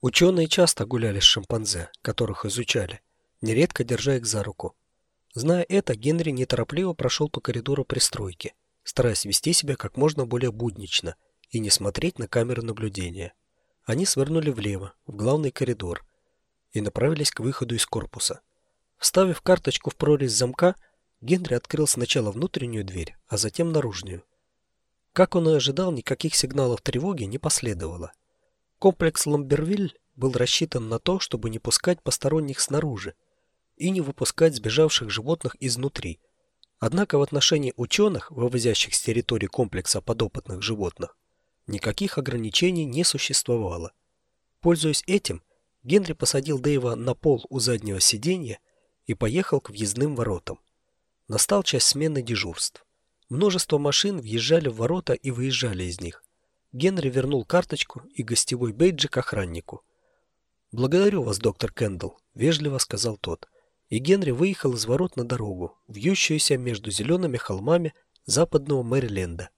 Ученые часто гуляли с шимпанзе, которых изучали, нередко держа их за руку. Зная это, Генри неторопливо прошел по коридору пристройки, стараясь вести себя как можно более буднично и не смотреть на камеры наблюдения. Они свернули влево, в главный коридор, и направились к выходу из корпуса. Вставив карточку в прорезь замка, Генри открыл сначала внутреннюю дверь, а затем наружную. Как он и ожидал, никаких сигналов тревоги не последовало. Комплекс Ламбервиль был рассчитан на то, чтобы не пускать посторонних снаружи и не выпускать сбежавших животных изнутри. Однако в отношении ученых, вывозящих с территории комплекса подопытных животных, никаких ограничений не существовало. Пользуясь этим, Генри посадил Дэйва на пол у заднего сиденья и поехал к въездным воротам. Настал час смены дежурств. Множество машин въезжали в ворота и выезжали из них. Генри вернул карточку и гостевой бейджик охраннику. «Благодарю вас, доктор Кэндалл», — вежливо сказал тот. И Генри выехал из ворот на дорогу, вьющуюся между зелеными холмами западного Мэриленда.